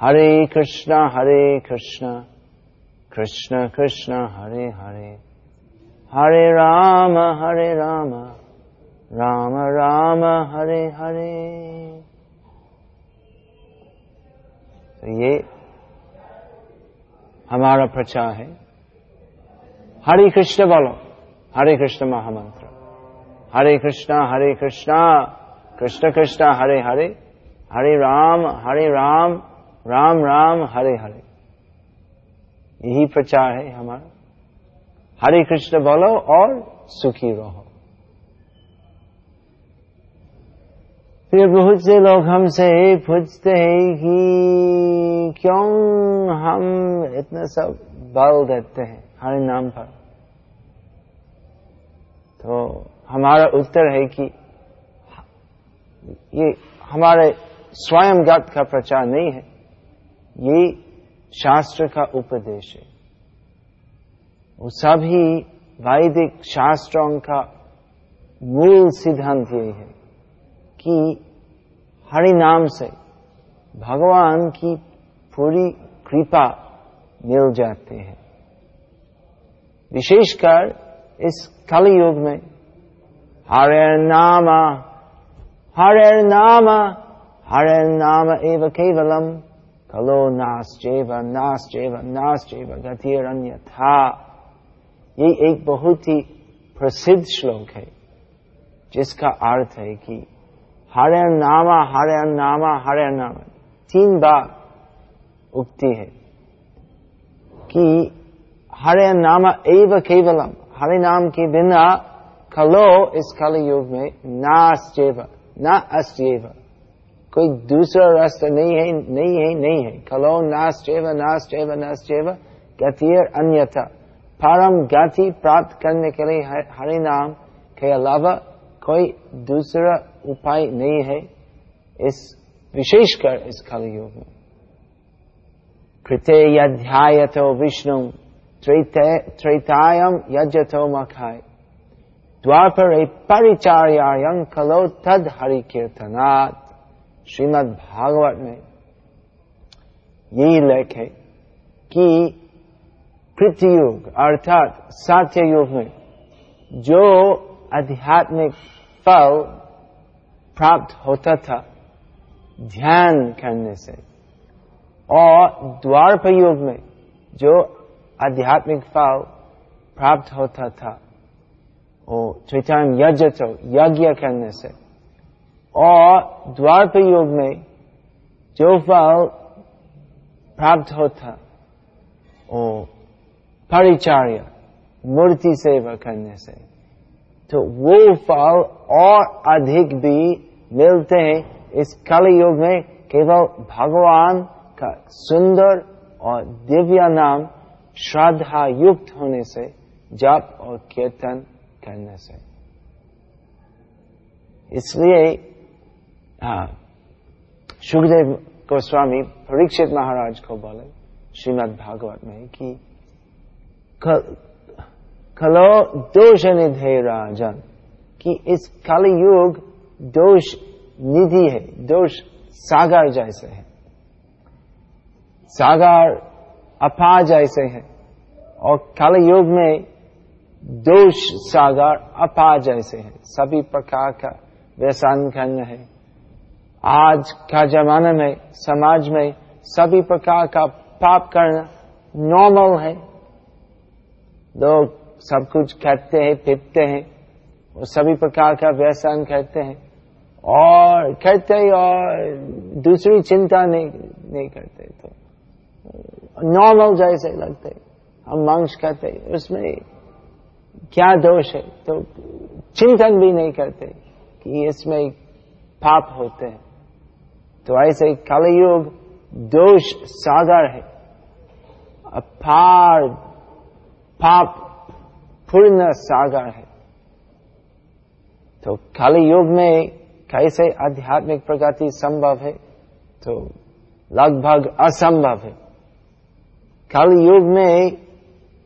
हरे कृष्णा हरे कृष्णा कृष्ण कृष्ण हरे हरे हरे राम हरे राम राम राम हरे हरे तो ये हमारा प्रचार है। हरे कृष्ण बोलो। हरे कृष्ण महामंत्र। हरे कृष्णा हरे कृष्णा, कृष्ण कृष्ण, हरे हरे। हरे राम हरे राम राम राम, हरे हरे। यही प्रचार है हमारा। हरे कृष्ण बोलो और सुखी रहो। फिर बहुत से लोग हमसे पूछते हैं कि क्यों हम इतना सब बल देते हैं हरे नाम पर? तो हमारा उत्तर है कि ये हमारे स्वयं स्वयंगत का प्रचार नहीं है। ये शास्त्र का उपदेश है। वो सभी वैदिक शास्त्रों का मूल सिद्धांत यही है कि हरि नाम से भगवान की पूरी कृपा मिल जाती है। विशेषकर इस कल युग में हरे नाम हरे नाम हरे नाम एव केवलम कलो नाश्चेव नाश्चेव नाश्चेव गतिरन्य था ये एक बहुत ही प्रसिद्ध श्लोक है, जिसका अर्थ है कि हरे नामा हरे नामा हरे नामा। तीन बार उक्ति है कि हरे नामा एव केवलम। हरे नाम के बिना खलो इस कल युग में नाश्चेव न अस्येव कोई दूसरा रास्ता नहीं है नहीं है नहीं है। खलो नाश्चेव नाश्चेव नाश्चेव गतिर अन्यथा। परम गति प्राप्त करने के लिए हरि नाम के अलावा कोई दूसरा उपाय नहीं है इस विशेषकर इस कलयुग में। कृते यध्यायतो विष्णु त्रेतायम यजतो मखाय। द्वापर परिचार्यायं कलो तद हरि कीर्तनात् श्रीमद् भागवत में यही लेख है कि युग अर्थात सात्य युग में जो आध्यात्मिक फल प्राप्त होता था ध्यान करने से, और द्वार युग में जो आध्यात्मिक फल प्राप्त होता था, वो चैतन्य यज्ञ तो यज्ञ करने से और द्वार युग में जो फल प्राप्त होता वो परिचार्य मूर्ति सेवा करने से तो वो फल और अधिक भी मिलते हैं इस कल युग में। केवल भगवान का सुंदर और दिव्य नाम श्रद्धा युक्त होने से जप और कीर्तन करने से। इसलिए सुखदेव गोस्वामी परीक्षित महाराज को बोले, श्रीमद भागवत में कि खलो दोष निधे राजन, कि इस कलयुग दोष निधि है, दोष सागर जैसे है। सागर अपा जैसे है, और कल कलयुग में दोष सागर अपा जैसे है। सभी प्रकार का व्यसन करना है। आज का जमाना में, समाज में सभी प्रकार का पाप करना नॉर्मल है। लोग सब कुछ करते हैं पीते हैं, और सभी प्रकार का व्यसन करते हैं, और करते ही, और दूसरी चिंता नहीं नहीं करते तो नॉर्मल जैसे लगते हम मांस करते उसमें क्या दोष है? तो चिंतन भी नहीं करते कि इसमें पाप होते हैं। तो ऐसे कलयुग दोष सागर है। अपार पाप पूर्ण सागर है। तो कल युग में कैसे आध्यात्मिक प्रगति संभव है? तो लगभग असंभव है। कल युग में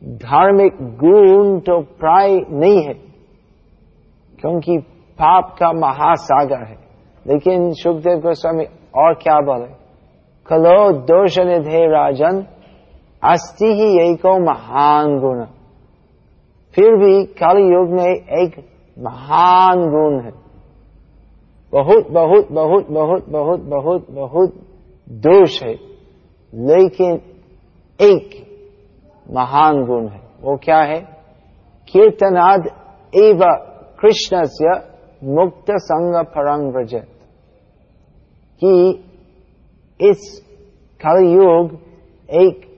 धार्मिक गुण तो प्राय नहीं है, क्योंकि पाप का महासागर है। लेकिन सुखदेव गोस्वामी और क्या बोले? कलो दोष निधे राजन अस्थि ही एक महान गुण। फिर भी काली युग में एक महान गुण है। बहुत बहुत बहुत बहुत बहुत बहुत बहुत दोष है, लेकिन एक महान गुण है। वो क्या है? कीर्तनाद एव कृष्ण से मुक्त संग फरंग व्रजत। कि इस कलयुग एक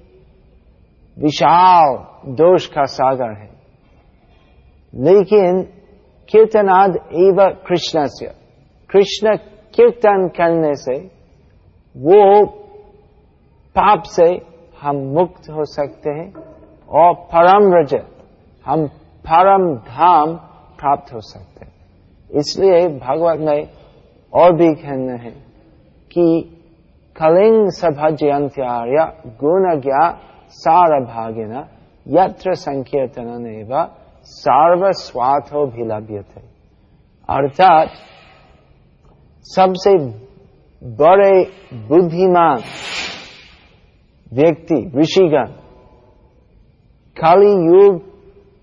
विशाल दोष का सागर है। लेकिन कीर्तनाद एव कृष्ण से कृष्ण कीर्तन करने से वो पाप से हम मुक्त हो सकते हैं और परम रजत हम परम धाम प्राप्त हो सकते हैं। इसलिए भगवत में और भी कहना है। कि कलिंग सभा जयंत्यार्य गुण ज्ञा सार भागिन यत्र संकीर्तन एवं सार्वस्वाथो भिलभ्य थे अर्थात सबसे बड़े बुद्धिमान व्यक्ति, ऋषिगण काली युग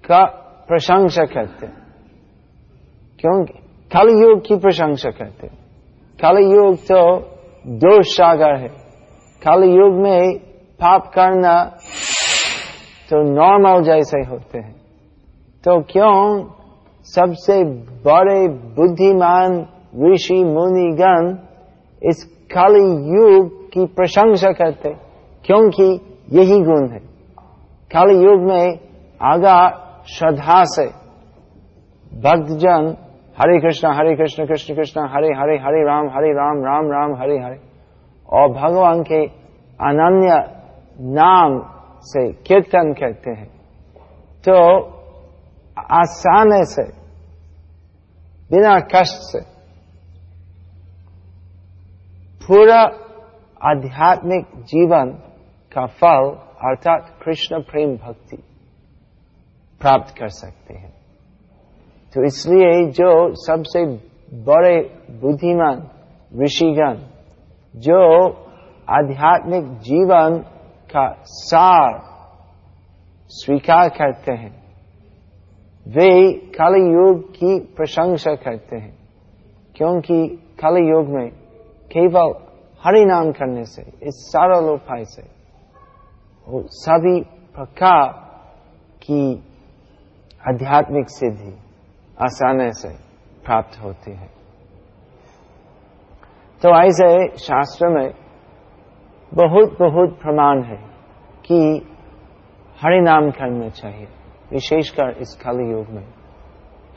का प्रशंसा करते क्योंकि काली युग की प्रशंसा करते काली युग तो दोष सागर है। काली युग में पाप करना तो नॉर्मल जैसे होते हैं। तो क्यों सबसे बड़े बुद्धिमान ऋषि मुनिगण इस काली युग की प्रशंसा करते क्योंकि यही गुण है। काली युग में आगा श्रद्धा से भक्तजन हरे कृष्ण हरे कृष्ण कृष्ण कृष्ण, हरे हरे हरे राम हरे राम राम राम, हरे हरे। और भगवान के अनन्य नाम से कीर्तन करते हैं। तो आसान से, बिना कष्ट से, पूरा आध्यात्मिक जीवन का फल अर्थात कृष्ण प्रेम भक्ति प्राप्त कर सकते हैं। तो इसलिए जो सबसे बड़े बुद्धिमान ऋषिगण, जो आध्यात्मिक जीवन का सार स्वीकार करते हैं, वे काली युग की प्रशंसा करते हैं, क्योंकि काली युग में केवल हरि नाम करने से, इस सरल उपाय से सभी प्रकार की आध्यात्मिक सिद्धि आसानी से प्राप्त होती है। तो ऐसे शास्त्र में बहुत बहुत प्रमाण है कि हरि नाम करना चाहिए, विशेषकर इस कलि युग में।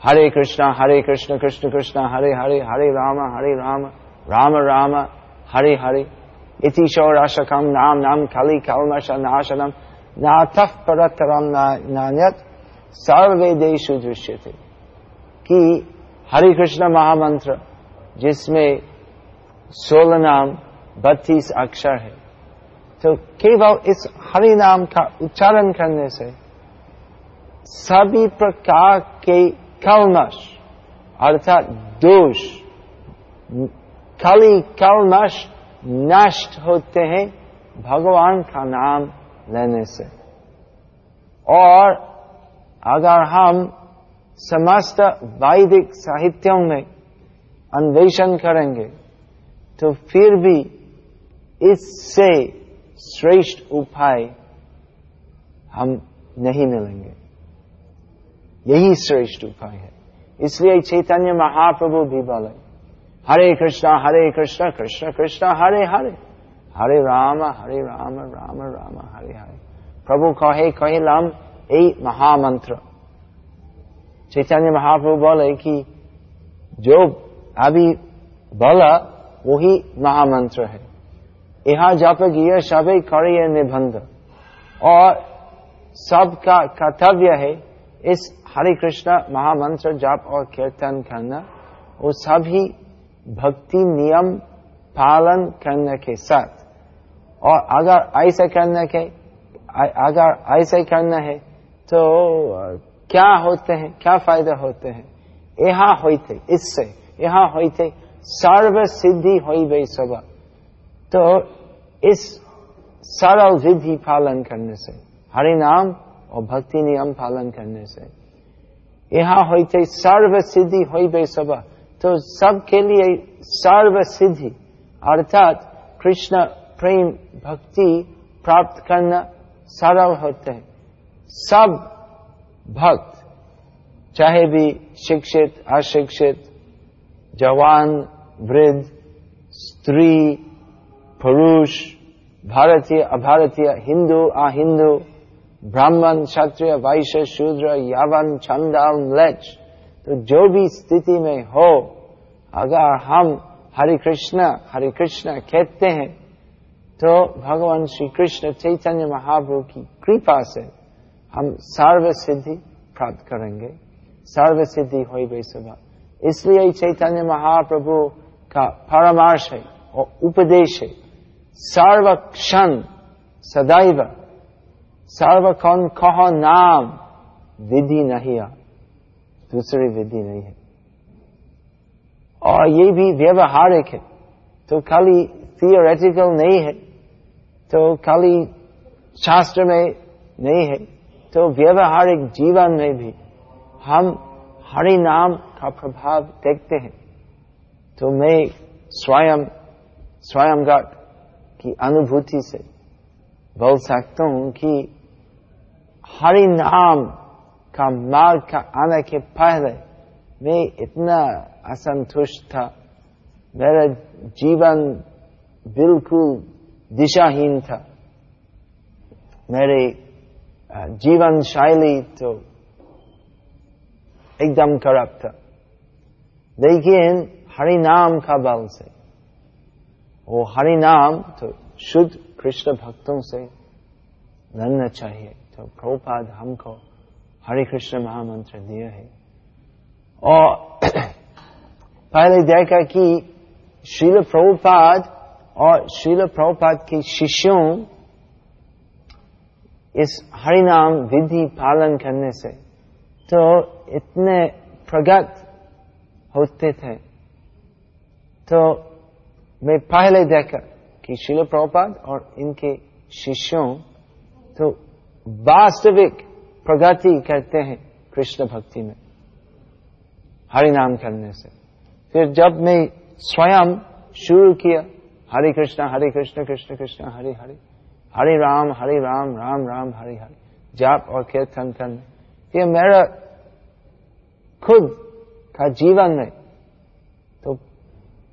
हरे कृष्णा, हरे कृष्ण कृष्ण कृष्ण, हरे हरे हरे राम हरे राम राम राम, हरे हरे। इति शौराशकम नाम नाम खली कलमश नाशनम नाथ परतरम नान्यत सर्वेदेशु दृश्य थे कि हरे कृष्ण महामंत्र, जिसमें सोलह नाम, बत्तीस अक्षर है। तो केवल इस हरि नाम का उच्चारण करने से सभी प्रकार के कलमश अर्थात दोष, खाली कलमश नष्ट होते हैं भगवान का नाम लेने से। और अगर हम समस्त वैदिक साहित्यों में अन्वेषण करेंगे तो फिर भी इससे श्रेष्ठ उपाय हम नहीं मिलेंगे। यही श्रेष्ठ उपाय है। इसलिए चैतन्य महाप्रभु भी बोले, हरे कृष्णा हरे कृष्णा, कृष्ण कृष्ण, हरे हरे हरे राम हरे राम राम राम, हरे हरे। प्रभु कहे कहलाम यही महामंत्र। चैतन्य महाप्रभु बोले कि जो अभी बोला, वही महामंत्र है। यहाँ जप गिय सबे करे निबंध। और सबका कर्तव्य है इस हरे कृष्ण महामंत्र जप और कीर्तन करना वो सभी भक्ति नियम पालन करने के साथ। और अगर ऐसा करने के, अगर ऐसा करना है तो क्या होते हैं, क्या फ़ायदा होते हैं? यहाँ होते इससे यहाँ होते सर्व सिद्धि हो गई सब। तो इस सरल विधि पालन करने से, हरि नाम और भक्ति नियम पालन करने से, यहाँ होते सर्व सिद्धि हो बे सब। तो सबके लिए सर्व सिद्धि अर्थात कृष्ण प्रेम, भक्ति प्राप्त करना सरल होते हैं। सब भक्त, चाहे भी शिक्षित, अशिक्षित, जवान, वृद्ध, स्त्री, पुरुष, भारतीय, अभारतीय, हिंदू, अहिंदू, ब्राह्मण, क्षत्रिय, वैश्य, शूद्र, यावन चंडाल म्लेच तो जो भी स्थिति में हो, अगर हम हरे कृष्ण हरे कृष्ण कहते हैं तो भगवान श्री कृष्ण चैतन्य महाप्रभु की कृपा से हम सर्व सिद्धि प्राप्त करेंगे। सर्व सिद्धि हो गई सुबह इसलिए चैतन्य महाप्रभु का परामर्श है और उपदेश है सर्व क्षण सदैव सर्व कौन कहो नाम विधि नहीं है। दूसरी विधि नहीं है। और ये भी व्यवहारिक है। तो खाली थियोरेटिकल नहीं है। तो खाली शास्त्र में नहीं है। तो व्यवहारिक जीवन में भी हम हरि नाम का प्रभाव देखते हैं। तो मैं स्वयं स्वयं की अनुभूति से बोल सकता हूँ कि हरि नाम का मार्ग का आने के पहले मैं इतना असंतुष्ट था। मेरा जीवन बिल्कुल दिशाहीन था। मेरे जीवन शैली तो एकदम करप्ट था। लेकिन हरि नाम का बल से वो हरि नाम तो शुद्ध कृष्ण भक्तों से लड़ना चाहिए। तो प्रभुपाद हमको हरे कृष्ण महामंत्र दिया है। और पहले देखा कि श्रील प्रभुपाद और श्रील प्रभुपाद के शिष्यों इस हरिनाम विधि पालन करने से तो इतने प्रगत होते थे। तो मैं पहले देखा कि शिल प्रभुपाद और इनके शिष्यों तो वास्तविक प्रगति करते हैं कृष्ण भक्ति में, हरिनाम करने से। फिर जब मैं स्वयं शुरू किया, हरे कृष्ण हरे कृष्ण कृष्ण कृष्ण, हरे हरे हरे राम हरे राम राम राम, हरे हरे। जाप और कीर्तन करने फिर मेरा खुद का जीवन में तो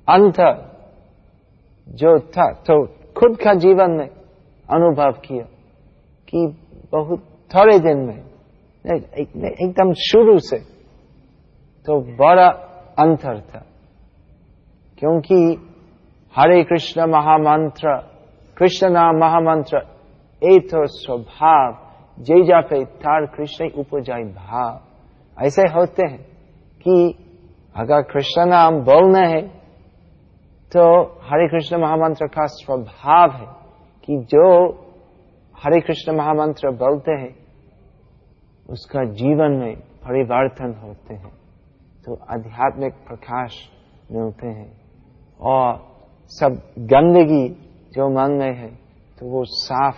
अंत जो था तो खुद का जीवन में अनुभव किया कि बहुत थोड़े दिन में एकदम एक शुरू से तो बड़ा अंतर था। क्योंकि हरे कृष्ण महामंत्र कृष्ण नाम महामंत्र ए तो स्वभाव जय जापे तार कृष्ण उपजाई भाव ऐसे होते हैं कि अगर कृष्ण नाम बोलना है तो हरे कृष्ण महामंत्र का स्वभाव है कि जो हरे कृष्ण महामंत्र बोलते हैं, उसका जीवन में परिवर्तन होते हैं। तो आध्यात्मिक प्रकाश मिलते हैं और सब गंदगी जो मन में हैं तो वो साफ़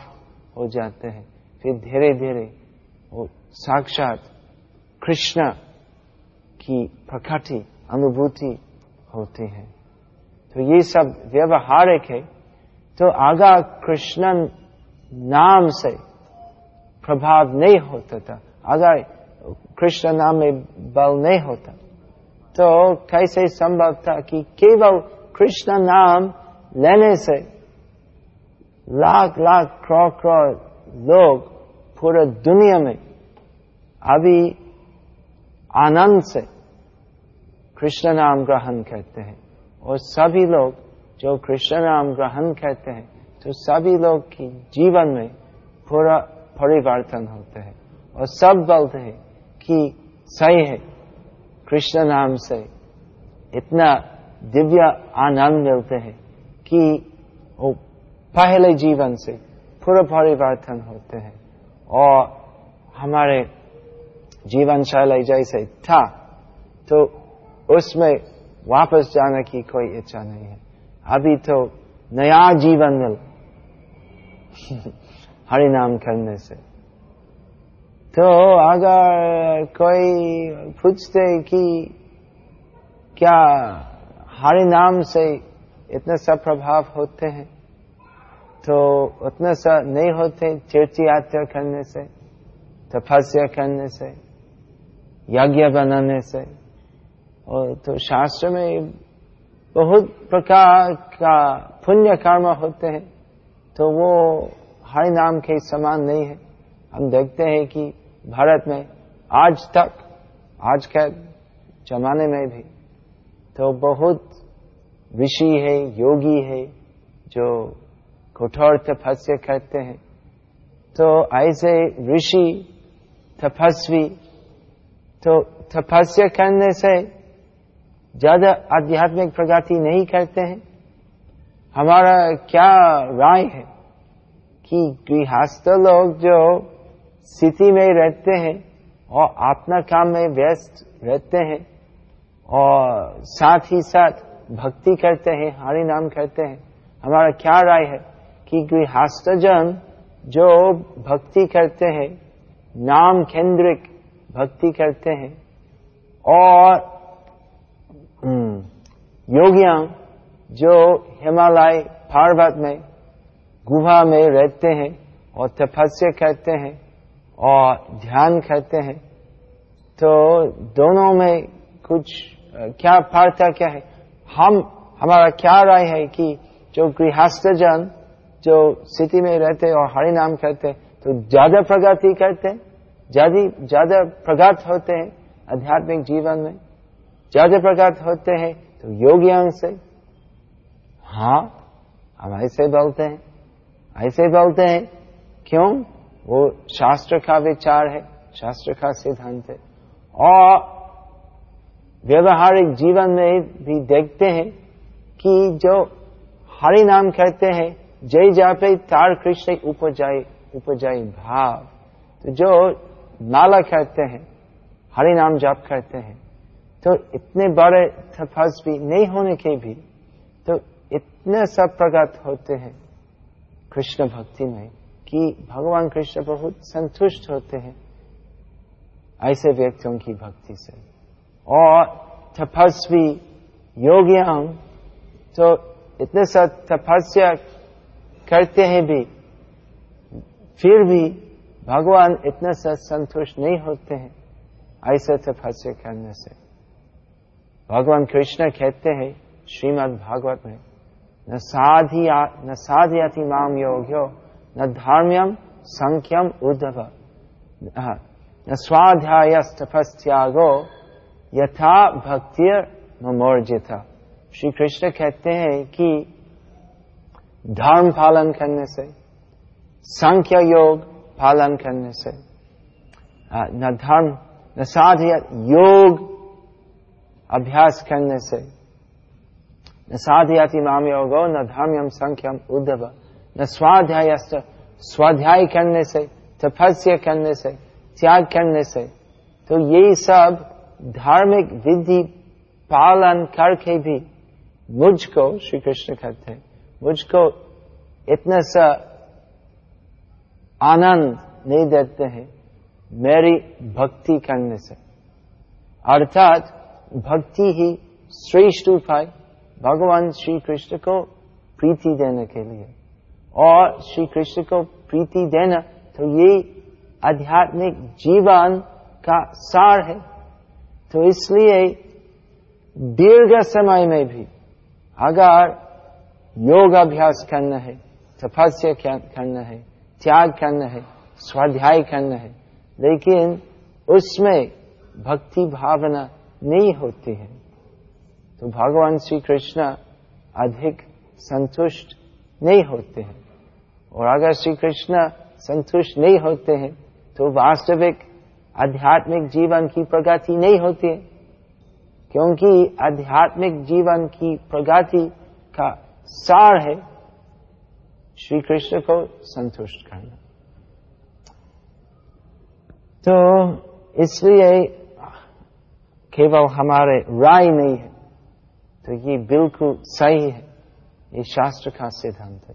हो जाते हैं। फिर धीरे धीरे वो साक्षात कृष्ण की प्रकटी अनुभूति होती है। तो ये सब व्यवहारिक है। तो आगा कृष्ण नाम से प्रभाव नहीं होता था। अगर कृष्ण नाम में बल नहीं होता। तो कैसे संभव था कि केवल कृष्ण नाम लेने से लाख लाख, क्रो क्रो लोग पूरे दुनिया में अभी आनंद से कृष्ण नाम ग्रहण करते हैं। और सभी लोग जो कृष्ण नाम ग्रहण करते हैं तो सभी लोग की जीवन में पूरा परिवर्तन होते हैं। और सब बोलते हैं कि सही है, कृष्ण नाम से इतना दिव्य आनंद मिलते हैं कि वो पहले जीवन से पूरा परिवर्तन होते हैं। और हमारे जीवन शैली जैसे था तो उसमें वापस जाने की कोई इच्छा नहीं है। अभी तो नया जीवन मिल हरि नाम करने से। तो अगर कोई पूछते कि क्या हरि नाम से इतने सब प्रभाव होते हैं? तो उतना सा नहीं होते तीर्थ यात्रा करने से, तपस्या करने से, यज्ञ बनाने से। और तो शास्त्र में बहुत प्रकार का पुण्य कर्म होते हैं तो वो हर नाम के समान नहीं है। हम देखते हैं कि भारत में आज तक, आज के जमाने में भी तो बहुत ऋषि है, योगी है, जो कठोर तपस्या करते हैं। तो ऐसे ऋषि तपस्वी तो तपस्या करने से ज़्यादा आध्यात्मिक प्रगति नहीं करते हैं। हमारा क्या राय है कि गृहस्थ लोग जो स्थिति में रहते हैं और अपना काम में व्यस्त रहते हैं और साथ ही साथ भक्ति करते हैं, हरि नाम करते हैं, हमारा क्या राय है? कि गृहस्थ जन जो भक्ति करते हैं नाम केंद्रिक भक्ति करते हैं और हम्म, योगियाँ जो हिमालय पर्वत में गुहा में रहते हैं और तपस्या करते हैं और ध्यान करते हैं तो दोनों में कुछ क्या पार्था क्या है? हम हमारा क्या राय है कि जो गृहस्थ जन जो स्थिति में रहते और हरि नाम करते तो ज़्यादा प्रगति करते, ज़्यादा ज़्यादा प्रगत होते हैं आध्यात्मिक जीवन में। ज़्यादा प्रगत होते हैं तो योगियों से। हाँ हम ऐसे बोलते हैं। ऐसे बोलते हैं, क्यों? वो शास्त्र का विचार है, शास्त्र का सिद्धांत है। और व्यवहारिक जीवन में भी देखते हैं कि जो हरि नाम कहते हैं जय जापे तार कृष्ण उपजाई उपजाई भाव। तो जो नाला करते हैं हरि नाम जाप करते हैं तो इतने बड़े तपस्वी नहीं होने के भी तो इतने सब प्रगत होते हैं कृष्ण भक्ति में कि भगवान कृष्ण बहुत संतुष्ट होते हैं ऐसे व्यक्तियों की भक्ति से। और तपस्वी योगियाँ तो इतने सब तपस्या करते हैं भी, फिर भी भगवान इतने से संतुष्ट नहीं होते हैं, ऐसे तपस्या करने से। भगवान कृष्ण कहते हैं, श्रीमद् भागवत में, न साधिया न साधयति माम योग्यो, न धर्म्यम संख्यम उद्धव। न स्वाध्याय तपस्यागो यथा भक्ति ममोर्जिता श्री कृष्ण कहते हैं कि धर्म पालन करने से संख्या योग पालन करने से न धर्म न साध्य योग अभ्यास करने से न साधयाति माम योगो न धर्म्यम संख्यम उद्धव न स्वाध्याय स्वाध्याय करने से तपस्या करने से त्याग करने से तो ये सब धार्मिक विधि पालन करके भी मुझको श्री कृष्ण कहते हैं। मुझको इतना सा आनंद नहीं देते हैं मेरी भक्ति करने से। अर्थात भक्ति ही श्रेष्ठ उपाय भगवान श्री कृष्ण को प्रीति देने के लिए। और श्री कृष्ण को प्रीति देना तो ये आध्यात्मिक जीवन का सार है। तो इसलिए दीर्घ समय में भी अगर योग अभ्यास करना है, तपस्या करना है, त्याग करना है, स्वाध्याय करना है, लेकिन उसमें भक्ति भावना नहीं होती है। तो भगवान श्री कृष्ण अधिक संतुष्ट नहीं होते हैं। और अगर श्री कृष्ण संतुष्ट नहीं होते हैं तो वास्तविक आध्यात्मिक जीवन की प्रगति नहीं होती है, क्योंकि आध्यात्मिक जीवन की प्रगति का सार है, श्री कृष्ण को संतुष्ट करना। तो इसलिए केवल हमारे राय नहीं है तो ये बिल्कुल सही है, ये शास्त्र का सिद्धांत है,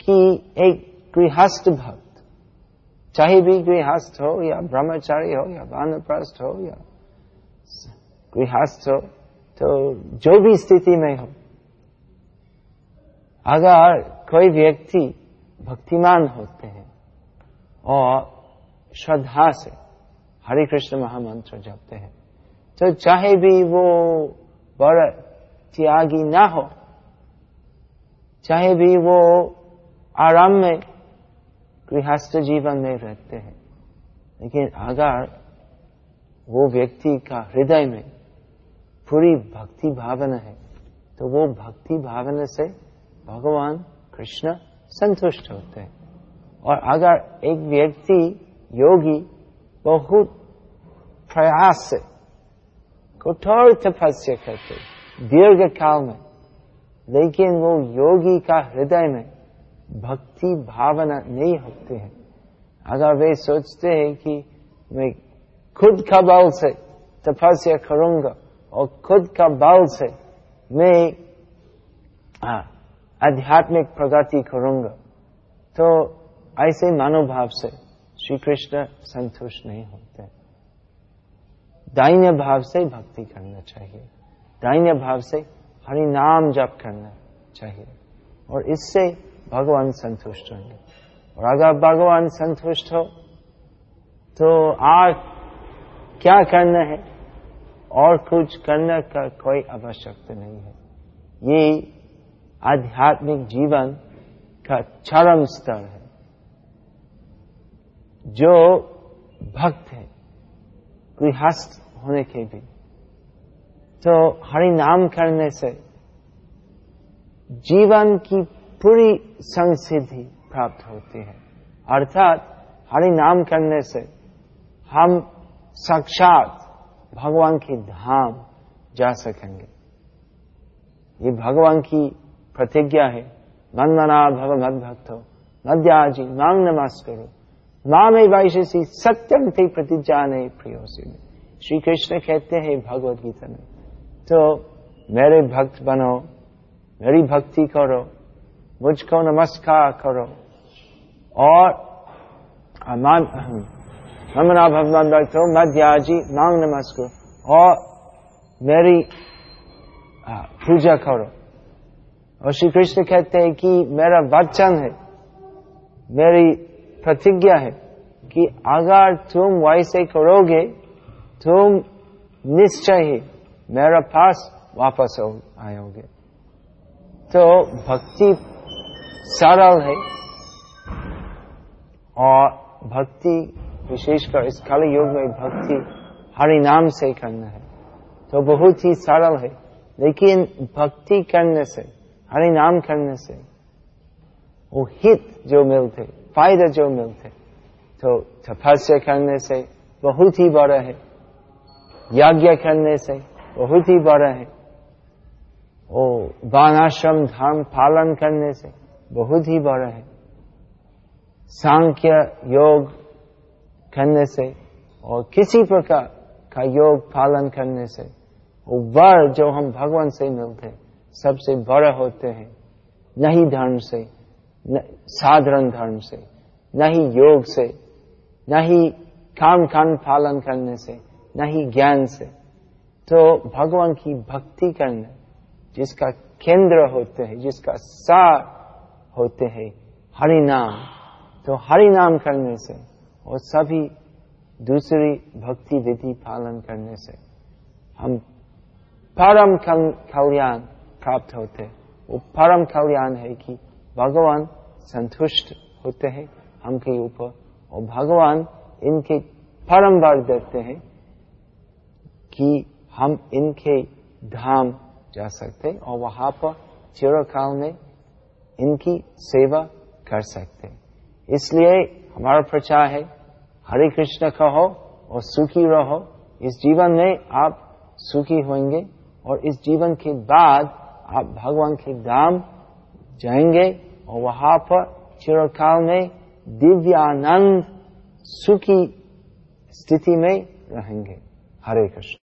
कि एक गृहस्थ भक्त, चाहे भी गृहस्थ हो, या ब्रह्मचारी हो, या वानप्रस्थ हो, या गृहस्थ हो तो जो भी स्थिति में हो अगर कोई व्यक्ति भक्तिमान होते हैं और श्रद्धा से हरे कृष्ण महामंत्र जपते हैं तो चाहे भी वो बड़ा त्यागी ना हो, चाहे भी वो आराम में गृहस्थ जीवन में रहते हैं, लेकिन अगर वो व्यक्ति का हृदय में पूरी भक्ति भावना है तो वो भक्ति भावना से भगवान, कृष्ण संतुष्ट होते हैं। और अगर एक व्यक्ति योगी, बहुत प्रयास से, कठोर तपस्या करते, दीर्घ काल में, लेकिन वो योगी का हृदय में भक्ति भावना नहीं होती है। अगर वे सोचते हैं कि मैं खुद का बल से तपस्या करूँगा और खुद का बल से मैं आध्यात्मिक प्रगति करूँगा। तो ऐसे मनोभाव से श्री कृष्ण संतुष्ट नहीं होते। दाइन्य भाव से भक्ति करना चाहिए। दाइन्य भाव से हरि नाम जप करना चाहिए। और इससे भगवान संतुष्ट होंगे। और अगर भगवान संतुष्ट हो तो आज क्या करना है? और कुछ करने का कोई आवश्यकता नहीं है। ये आध्यात्मिक जीवन का चरम स्तर है। जो भक्त है, गृहस्थ होने के भी तो हरि नाम करने से जीवन की पूरी संसिद्धि प्राप्त होती है। अर्थात हरि नाम करने से हम साक्षात भगवान की धाम जा सकेंगे। ये भगवान की प्रतिज्ञा है। मना भव मद भक्त मध्याजी मांग नमास करो माँ में सत्यम थे प्रतिज्ञा नहीं प्रियोसी में श्री कृष्ण कहते हैं भगवत गीता में। तो मेरे भक्त बनो, मेरी भक्ति करो, मुझको नमस्कार करो। और ममना भगवान भक्त हो मध्याजी मांग नमस्कार। और मेरी पूजा करो। और श्री कृष्ण कहते हैं कि मेरा वचन है, मेरी प्रतिज्ञा है कि अगर तुम वैसे करोगे, तुम निश्चय ही मेरा पास वापस आयोगे। तो भक्ति सरल है और भक्ति विशेषकर इस काले युग में भक्ति हरि नाम से करना है। तो बहुत ही सरल है, लेकिन भक्ति करने से हरि नाम करने से। वो हित जो मिलते, फ़ायदा जो मिलते तो तपस्या करने से बहुत ही बड़ा है। यज्ञ करने से बहुत ही बड़ा है। ओ बानाश्रम धर्म पालन करने से बहुत ही बड़ा है। सांख्य योग करने से और किसी प्रकार का योग पालन करने से वो वर जो हम भगवान से मिलते सबसे बड़े होते हैं। नहीं धर्म से साधारण धर्म से, न ही योग से, न ही काम खान पालन करने से, न ही ज्ञान से। तो भगवान की भक्ति करना, जिसका केंद्र होते हैं, जिसका सार होते हैं हरि नाम तो हरि नाम करने से, और सभी दूसरी भक्ति विधि पालन करने से, हम परम कल्याण प्राप्त होते हैं। वो परम कल्याण है कि भगवान संतुष्ट होते हैं हमके ऊपर। और भगवान इनके परम वर देते हैं कि हम इनके धाम जा सकते हैं और वहाँ पर चिरकाल में इनकी सेवा कर सकते हैं। इसलिए हमारा प्रचार है, हरे कृष्ण कहो और सुखी रहो। इस जीवन में आप सुखी होंगे और इस जीवन के बाद आप भगवान के धाम जाएँगे और वहाँ पर चिरकाल में दिव्यानंद सुखी स्थिति में रहेंगे। हरे कृष्ण।